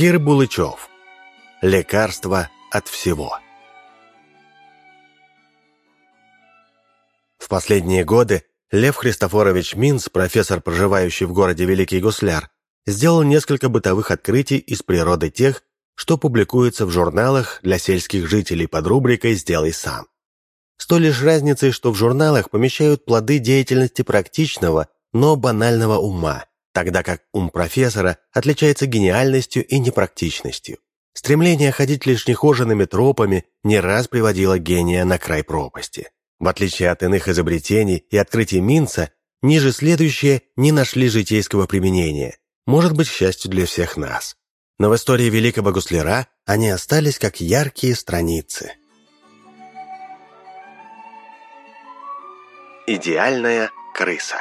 Кир Булычев. Лекарство от всего. В последние годы Лев Христофорович Минц, профессор, проживающий в городе Великий Гусляр, сделал несколько бытовых открытий из природы тех, что публикуется в журналах для сельских жителей под рубрикой «Сделай сам». С той лишь разницей, что в журналах помещают плоды деятельности практичного, но банального ума, тогда как ум профессора отличается гениальностью и непрактичностью. Стремление ходить лишь нехоженными тропами не раз приводило гения на край пропасти. В отличие от иных изобретений и открытий Минца, ниже следующие не нашли житейского применения, может быть, счастью для всех нас. Но в истории великого гусляра они остались как яркие страницы. Идеальная крыса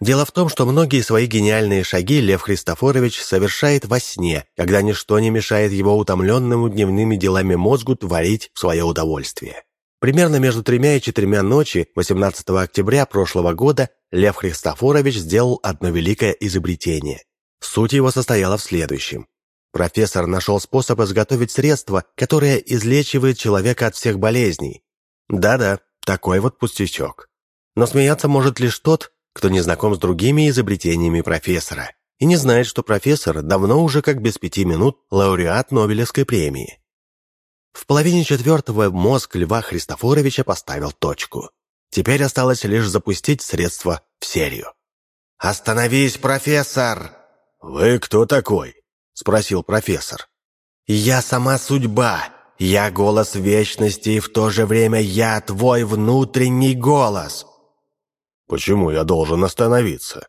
Дело в том, что многие свои гениальные шаги Лев Христофорович совершает во сне, когда ничто не мешает его утомленному дневными делами мозгу творить в свое удовольствие. Примерно между тремя и четырьмя ночи 18 октября прошлого года Лев Христофорович сделал одно великое изобретение. Суть его состояла в следующем. Профессор нашел способ изготовить средство, которое излечивает человека от всех болезней. Да-да, такой вот пустячок. Но смеяться может лишь тот, кто не знаком с другими изобретениями профессора и не знает, что профессор давно уже как без пяти минут лауреат Нобелевской премии. В половине четвертого мозг Льва Христофоровича поставил точку. Теперь осталось лишь запустить средство в серию. «Остановись, профессор!» «Вы кто такой?» — спросил профессор. «Я сама судьба. Я голос вечности, и в то же время я твой внутренний голос. «Почему я должен остановиться?»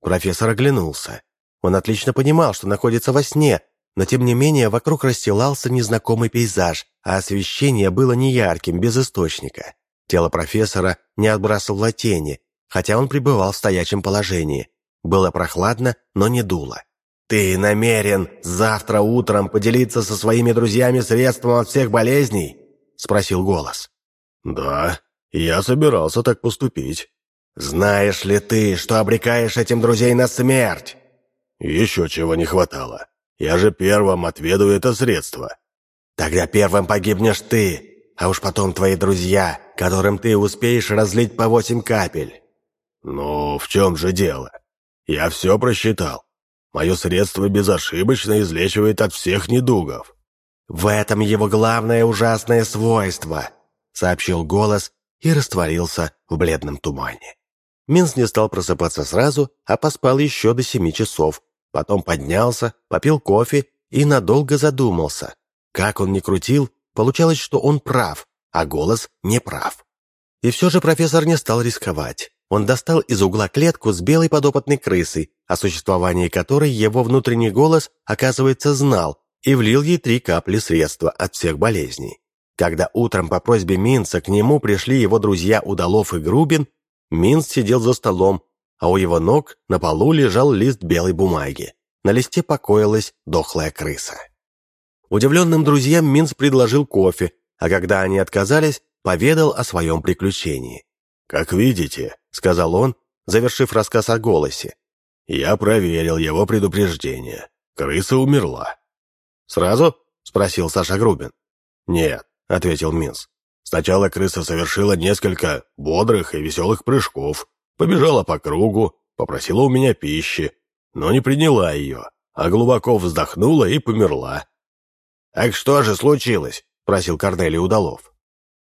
Профессор оглянулся. Он отлично понимал, что находится во сне, но тем не менее вокруг расстилался незнакомый пейзаж, а освещение было неярким, без источника. Тело профессора не отбрасывало тени, хотя он пребывал в стоячем положении. Было прохладно, но не дуло. «Ты намерен завтра утром поделиться со своими друзьями средством от всех болезней?» — спросил голос. «Да, я собирался так поступить». «Знаешь ли ты, что обрекаешь этим друзей на смерть?» «Еще чего не хватало. Я же первым отведу это средство». «Тогда первым погибнешь ты, а уж потом твои друзья, которым ты успеешь разлить по восемь капель». «Ну, в чем же дело? Я все просчитал. Мое средство безошибочно излечивает от всех недугов». «В этом его главное ужасное свойство», — сообщил голос и растворился в бледном тумане. Минс не стал просыпаться сразу, а поспал еще до семи часов. Потом поднялся, попил кофе и надолго задумался. Как он ни крутил, получалось, что он прав, а голос не прав. И все же профессор не стал рисковать. Он достал из угла клетку с белой подопытной крысой, о существовании которой его внутренний голос, оказывается, знал, и влил ей три капли средства от всех болезней. Когда утром по просьбе Минца к нему пришли его друзья Удалов и Грубин, Минц сидел за столом, а у его ног на полу лежал лист белой бумаги. На листе покоилась дохлая крыса. Удивленным друзьям Минц предложил кофе, а когда они отказались, поведал о своем приключении. «Как видите», — сказал он, завершив рассказ о голосе, «я проверил его предупреждение. Крыса умерла». «Сразу?» — спросил Саша Грубин. «Нет», — ответил Минц. Сначала крыса совершила несколько бодрых и веселых прыжков, побежала по кругу, попросила у меня пищи, но не приняла ее, а глубоко вздохнула и померла. «Так что же случилось?» — просил Корнелий Удалов.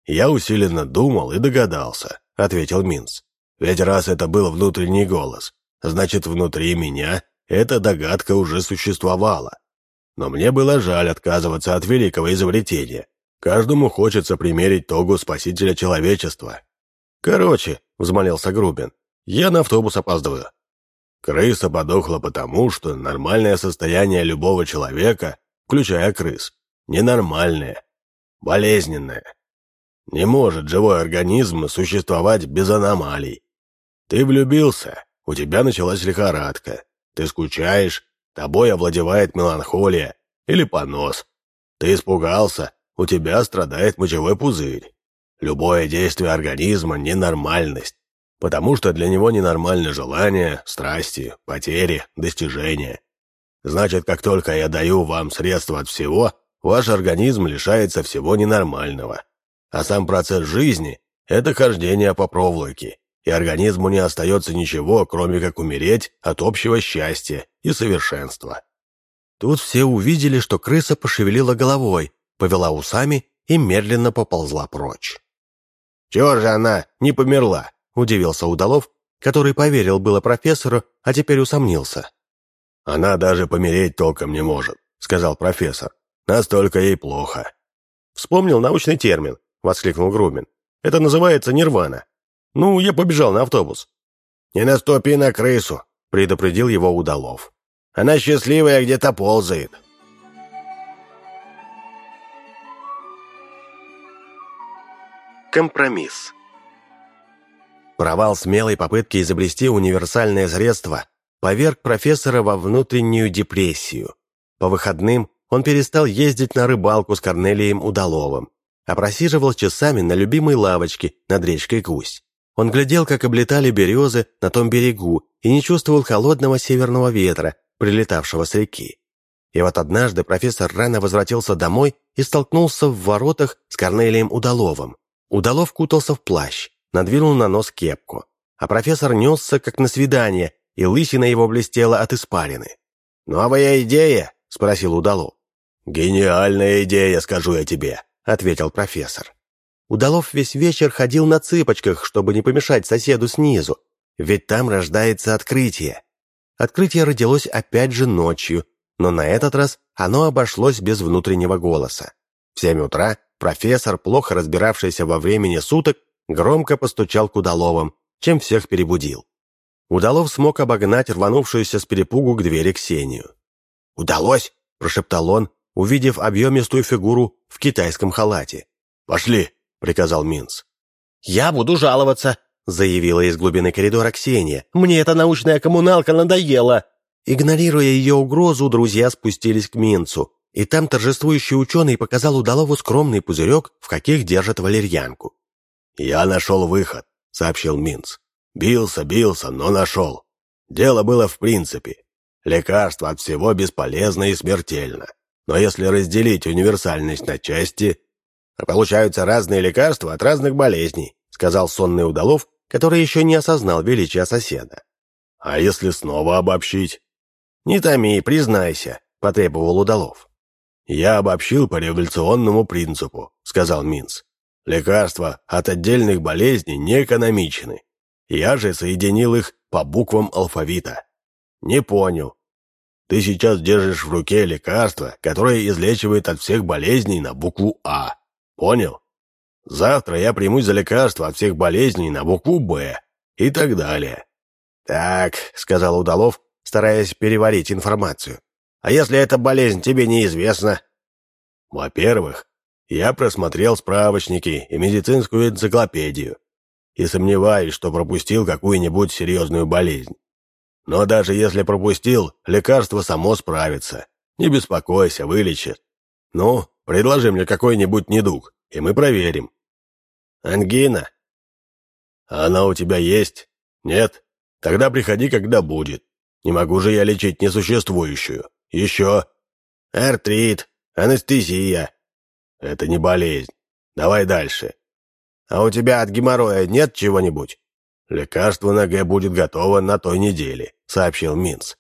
«Я усиленно думал и догадался», — ответил Минц. «Ведь раз это был внутренний голос, значит, внутри меня эта догадка уже существовала. Но мне было жаль отказываться от великого изобретения, Каждому хочется примерить тогу спасителя человечества. Короче, взмолился Грубин, я на автобус опаздываю. Крыса подохла потому, что нормальное состояние любого человека, включая крыс, ненормальное, болезненное. Не может живой организм существовать без аномалий. Ты влюбился, у тебя началась лихорадка, ты скучаешь, тобой овладевает меланхолия или понос. Ты испугался, у тебя страдает мочевой пузырь. Любое действие организма – ненормальность, потому что для него ненормальны желания, страсти, потери, достижения. Значит, как только я даю вам средства от всего, ваш организм лишается всего ненормального. А сам процесс жизни – это хождение по проволоке, и организму не остается ничего, кроме как умереть от общего счастья и совершенства. Тут все увидели, что крыса пошевелила головой, повела усами и медленно поползла прочь. «Чего же она не померла?» – удивился Удалов, который поверил было профессору, а теперь усомнился. «Она даже помереть толком не может», — сказал профессор. «Настолько ей плохо». «Вспомнил научный термин», — воскликнул Грумин. «Это называется нирвана. Ну, я побежал на автобус». «Не наступи на крысу», — предупредил его Удалов. «Она счастливая где-то ползает». Компромисс Провал смелой попытки изобрести универсальное средство поверг профессора во внутреннюю депрессию. По выходным он перестал ездить на рыбалку с Корнелием Удаловым, а просиживал часами на любимой лавочке над речкой Гусь. Он глядел, как облетали березы на том берегу и не чувствовал холодного северного ветра, прилетавшего с реки. И вот однажды профессор рано возвратился домой и столкнулся в воротах с Корнелием Удаловым. Удалов кутался в плащ, надвинул на нос кепку. А профессор несся, как на свидание, и лысина его блестела от испарины. «Новая идея?» — спросил Удалов. «Гениальная идея, скажу я тебе», — ответил профессор. Удалов весь вечер ходил на цыпочках, чтобы не помешать соседу снизу, ведь там рождается открытие. Открытие родилось опять же ночью, но на этот раз оно обошлось без внутреннего голоса. В семь утра профессор, плохо разбиравшийся во времени суток, громко постучал к Удаловым, чем всех перебудил. Удалов смог обогнать рванувшуюся с перепугу к двери Ксению. «Удалось!» – прошептал он, увидев объемистую фигуру в китайском халате. «Пошли!» – приказал Минц. «Я буду жаловаться!» – заявила из глубины коридора Ксения. «Мне эта научная коммуналка надоела!» Игнорируя ее угрозу, друзья спустились к Минцу, и там торжествующий ученый показал Удалову скромный пузырек, в каких держат валерьянку. «Я нашел выход», — сообщил Минц. «Бился, бился, но нашел. Дело было в принципе. Лекарство от всего бесполезно и смертельно. Но если разделить универсальность на части, получаются разные лекарства от разных болезней», сказал сонный удалов, который еще не осознал величия соседа. «А если снова обобщить?» «Не томи, признайся», — потребовал удалов. «Я обобщил по революционному принципу», — сказал Минц. Лекарства от отдельных болезней не экономичны. Я же соединил их по буквам алфавита. Не понял. Ты сейчас держишь в руке лекарство, которое излечивает от всех болезней на букву А. Понял? Завтра я примусь за лекарство от всех болезней на букву Б. И так далее. «Так», — сказал Удалов, стараясь переварить информацию. «А если эта болезнь тебе неизвестна?» «Во-первых, я просмотрел справочники и медицинскую энциклопедию и сомневаюсь, что пропустил какую-нибудь серьезную болезнь. Но даже если пропустил, лекарство само справится. Не беспокойся, вылечит. Ну, предложи мне какой-нибудь недуг, и мы проверим. Ангина. Она у тебя есть? Нет? Тогда приходи, когда будет. Не могу же я лечить несуществующую. Еще. Артрит, анестезия, это не болезнь. Давай дальше. А у тебя от геморроя нет чего-нибудь? Лекарство на Г будет готово на той неделе, сообщил Минц.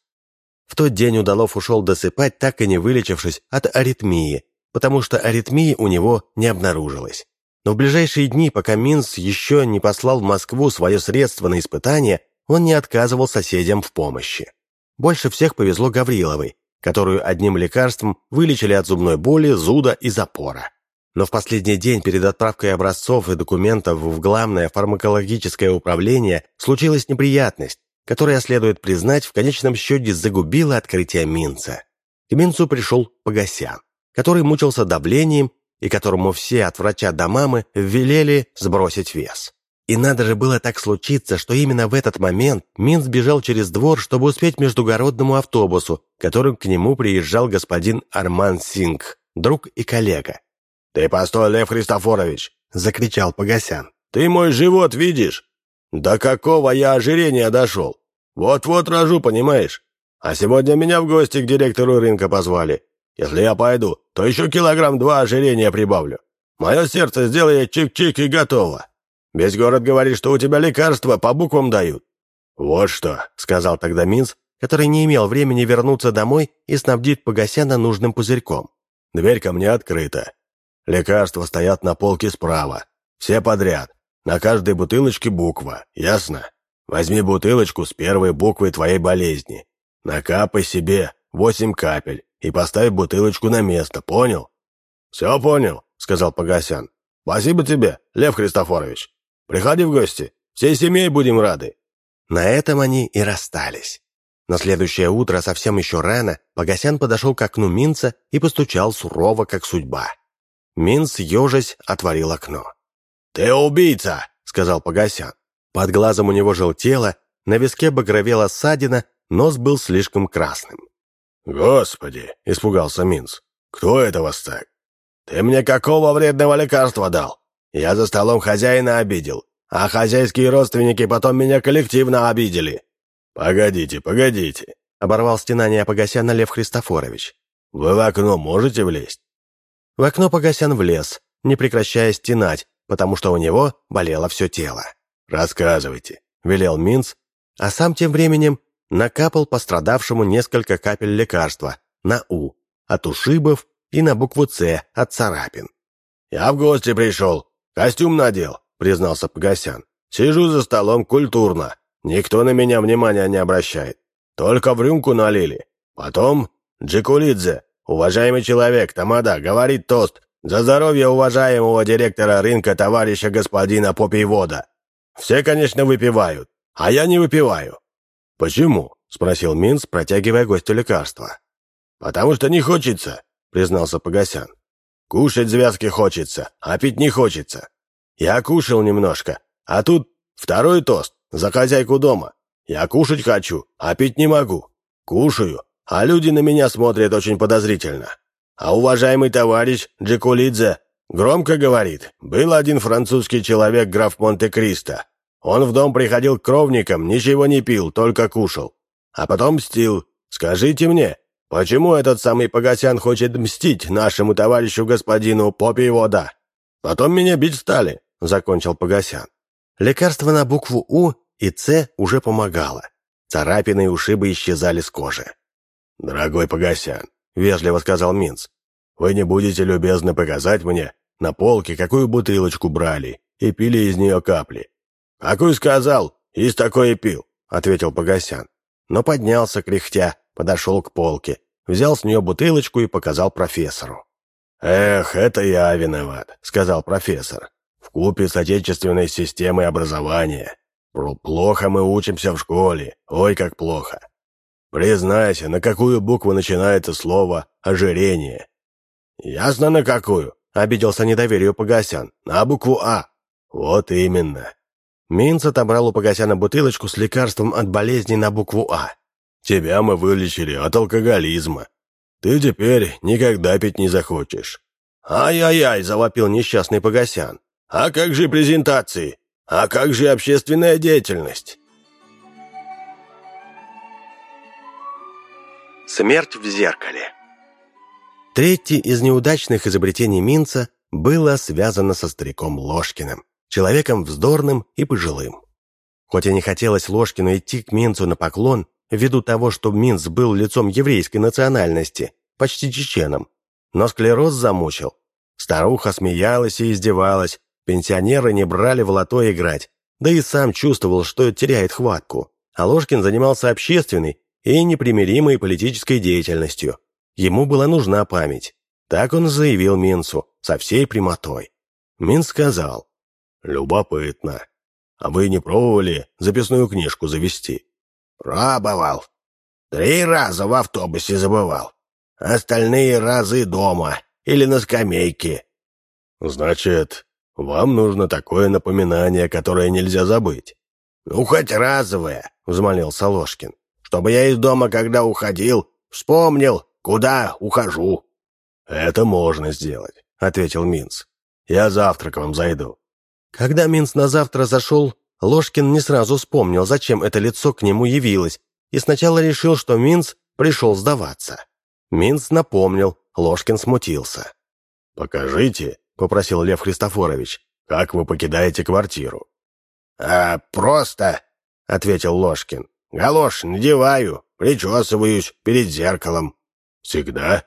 В тот день Удалов ушел досыпать, так и не вылечившись от аритмии, потому что аритмии у него не обнаружилось. Но в ближайшие дни, пока Минц еще не послал в Москву свое средство на испытание, он не отказывал соседям в помощи. Больше всех повезло Гавриловой, которую одним лекарством вылечили от зубной боли, зуда и запора. Но в последний день перед отправкой образцов и документов в главное фармакологическое управление случилась неприятность, которая, следует признать, в конечном счете загубила открытие Минца. К Минцу пришел Погосян, который мучился давлением и которому все от врача до мамы велели сбросить вес. И надо же было так случиться, что именно в этот момент Минц бежал через двор, чтобы успеть междугородному автобусу, которым к нему приезжал господин Арман Синг, друг и коллега. «Ты постой, Лев Христофорович!» — закричал Погосян. «Ты мой живот видишь? До какого я ожирения дошел? Вот-вот рожу, понимаешь? А сегодня меня в гости к директору рынка позвали. Если я пойду, то еще килограмм два ожирения прибавлю. Мое сердце сделает чик-чик и готово. Весь город говорит, что у тебя лекарства по буквам дают». «Вот что», — сказал тогда Минц, который не имел времени вернуться домой и снабдить Погосяна нужным пузырьком. «Дверь ко мне открыта. Лекарства стоят на полке справа. Все подряд. На каждой бутылочке буква. Ясно? Возьми бутылочку с первой буквой твоей болезни. Накапай себе восемь капель и поставь бутылочку на место, понял?» «Все понял», — сказал Погосян. «Спасибо тебе, Лев Христофорович. Приходи в гости. Всей семьей будем рады». На этом они и расстались. На следующее утро, совсем еще рано, Погосян подошел к окну Минца и постучал сурово, как судьба. Минц, ежась, отворил окно. «Ты убийца!» — сказал Погосян. Под глазом у него желтело, на виске багровела ссадина, нос был слишком красным. «Господи!» — испугался Минц. «Кто это вас так? Ты мне какого вредного лекарства дал? Я за столом хозяина обидел, а хозяйские родственники потом меня коллективно обидели. «Погодите, погодите», — оборвал стенание Погосяна Лев Христофорович. «Вы в окно можете влезть?» В окно Погосян влез, не прекращая стенать, потому что у него болело все тело. «Рассказывайте», — велел Минц, а сам тем временем накапал пострадавшему несколько капель лекарства на «У» от ушибов и на букву «Ц» от царапин. «Я в гости пришел, костюм надел», — признался Погосян. «Сижу за столом культурно, Никто на меня внимания не обращает. Только в рюмку налили. Потом Джикулидзе, уважаемый человек, Тамада, говорит тост за здоровье уважаемого директора рынка товарища господина Попивода. Все, конечно, выпивают, а я не выпиваю. «Почему?» — спросил Минц, протягивая гостю лекарство. «Потому что не хочется», — признался Погосян. «Кушать звязки хочется, а пить не хочется. Я кушал немножко, а тут второй тост. За хозяйку дома. Я кушать хочу, а пить не могу. Кушаю, а люди на меня смотрят очень подозрительно. А уважаемый товарищ Джекулидзе громко говорит, был один французский человек, граф Монте-Кристо. Он в дом приходил к кровникам, ничего не пил, только кушал. А потом мстил. Скажите мне, почему этот самый Погосян хочет мстить нашему товарищу господину Попе Вода? Потом меня бить стали, — закончил Погосян. Лекарство на букву «У» и «Ц» уже помогало. Царапины и ушибы исчезали с кожи. «Дорогой Погосян», — вежливо сказал Минц, «вы не будете любезно показать мне на полке, какую бутылочку брали и пили из нее капли?» «Какую сказал, из такой и пил», — ответил Погосян. Но поднялся, кряхтя, подошел к полке, взял с нее бутылочку и показал профессору. «Эх, это я виноват», — сказал профессор в купе с отечественной системой образования. Плохо мы учимся в школе, ой, как плохо. Признайся, на какую букву начинается слово «ожирение»?» «Ясно, на какую», — обиделся недоверию Погосян. «На букву «А». «Вот именно». Минц отобрал у Погосяна бутылочку с лекарством от болезни на букву «А». «Тебя мы вылечили от алкоголизма. Ты теперь никогда пить не захочешь». «Ай-яй-яй!» — завопил несчастный Погосян. А как же презентации? А как же общественная деятельность? Смерть в зеркале Третье из неудачных изобретений Минца было связано со стариком Ложкиным, человеком вздорным и пожилым. Хоть и не хотелось Ложкину идти к Минцу на поклон, ввиду того, что Минц был лицом еврейской национальности, почти чеченом, но склероз замучил. Старуха смеялась и издевалась, Пенсионеры не брали в лото играть, да и сам чувствовал, что теряет хватку. А Ложкин занимался общественной и непримиримой политической деятельностью. Ему была нужна память. Так он заявил Минцу, со всей прямотой. Мин сказал, «Любопытно. А вы не пробовали записную книжку завести?» «Пробовал. Три раза в автобусе забывал. Остальные разы дома или на скамейке». «Значит, вам нужно такое напоминание, которое нельзя забыть». «Ну, хоть разовое», — взмолился Ложкин. «Чтобы я из дома, когда уходил, вспомнил, куда ухожу». «Это можно сделать», — ответил Минц. «Я завтра к вам зайду». Когда Минц на завтра зашел, Ложкин не сразу вспомнил, зачем это лицо к нему явилось, и сначала решил, что Минц пришел сдаваться. Минц напомнил, Ложкин смутился. «Покажите», — попросил Лев Христофорович, — «как вы покидаете квартиру». «А, просто», — ответил Ложкин. «Галош надеваю, причесываюсь перед зеркалом». «Всегда?»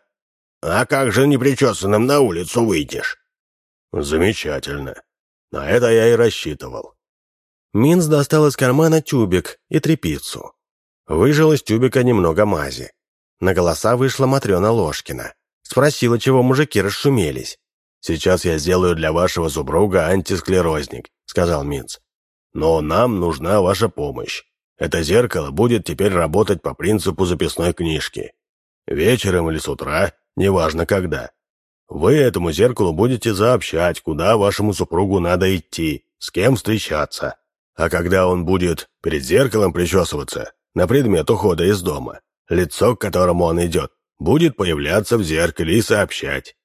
«А как же непричесанным на улицу выйдешь?» «Замечательно. На это я и рассчитывал». Минц достал из кармана тюбик и трепицу. Выжил из тюбика немного мази. На голоса вышла Матрена Ложкина. Спросила, чего мужики расшумелись. «Сейчас я сделаю для вашего супруга антисклерозник», — сказал Минц. «Но нам нужна ваша помощь. Это зеркало будет теперь работать по принципу записной книжки. Вечером или с утра, неважно когда. Вы этому зеркалу будете сообщать, куда вашему супругу надо идти, с кем встречаться. А когда он будет перед зеркалом причесываться на предмет ухода из дома, лицо, к которому он идет, будет появляться в зеркале и сообщать.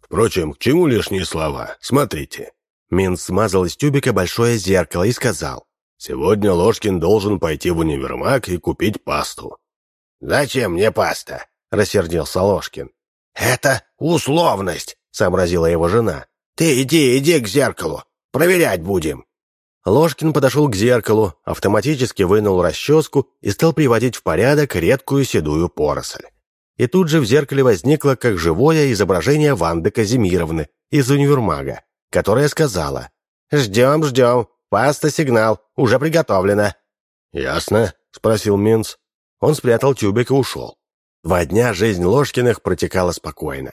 Впрочем, к чему лишние слова? Смотрите». Минц смазал из тюбика большое зеркало и сказал. «Сегодня Ложкин должен пойти в универмаг и купить пасту». «Зачем мне паста?» — рассердился Ложкин. «Это условность», — сообразила его жена. «Ты иди, иди к зеркалу. Проверять будем». Ложкин подошел к зеркалу, автоматически вынул расческу и стал приводить в порядок редкую седую поросль. И тут же в зеркале возникло как живое изображение Ванды Казимировны из универмага, которая сказала «Ждем, ждем, паста-сигнал, уже приготовлена». «Ясно?» — спросил Минц. Он спрятал тюбик и ушел. Два дня жизнь Ложкиных протекала спокойно.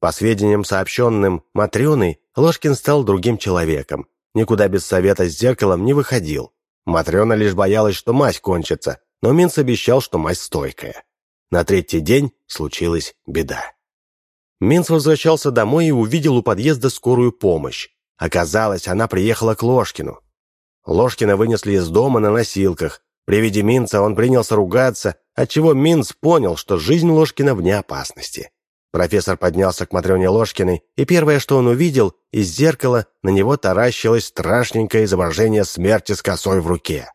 По сведениям, сообщенным Матрёной, Ложкин стал другим человеком, никуда без совета с зеркалом не выходил. Матрена лишь боялась, что мазь кончится, но Минц обещал, что мазь стойкая. На третий день случилась беда. Минц возвращался домой и увидел у подъезда скорую помощь. Оказалось, она приехала к Ложкину. Ложкина вынесли из дома на носилках. При виде Минца он принялся ругаться, отчего Минц понял, что жизнь Ложкина вне опасности. Профессор поднялся к Матрёне Ложкиной, и первое, что он увидел, из зеркала на него таращилось страшненькое изображение смерти с косой в руке.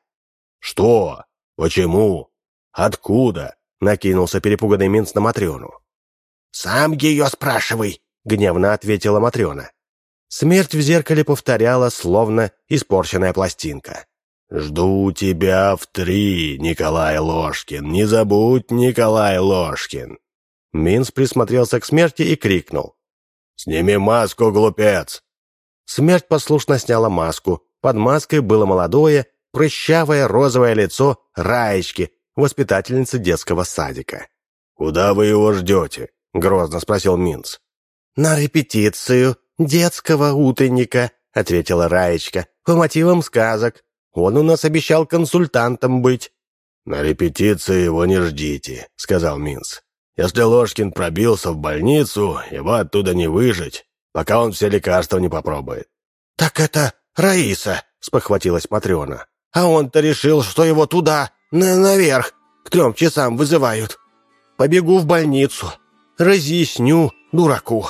«Что? Почему? Откуда?» — накинулся перепуганный Минц на Матрёну. «Сам ее спрашивай», — гневно ответила Матрёна. Смерть в зеркале повторяла, словно испорченная пластинка. «Жду тебя в три, Николай Ложкин, не забудь, Николай Ложкин!» Минц присмотрелся к смерти и крикнул. «Сними маску, глупец!» Смерть послушно сняла маску. Под маской было молодое, прыщавое розовое лицо Раечки, воспитательницы детского садика. «Куда вы его ждете?» — грозно спросил Минц. «На репетицию детского утренника», — ответила Раечка, «по мотивам сказок. Он у нас обещал консультантом быть». «На репетиции его не ждите», — сказал Минц. Если Ложкин пробился в больницу, его оттуда не выжить, пока он все лекарства не попробует». «Так это Раиса», — спохватилась Матрена. «А он-то решил, что его туда, на наверх, к трем часам вызывают. Побегу в больницу, разъясню дураку».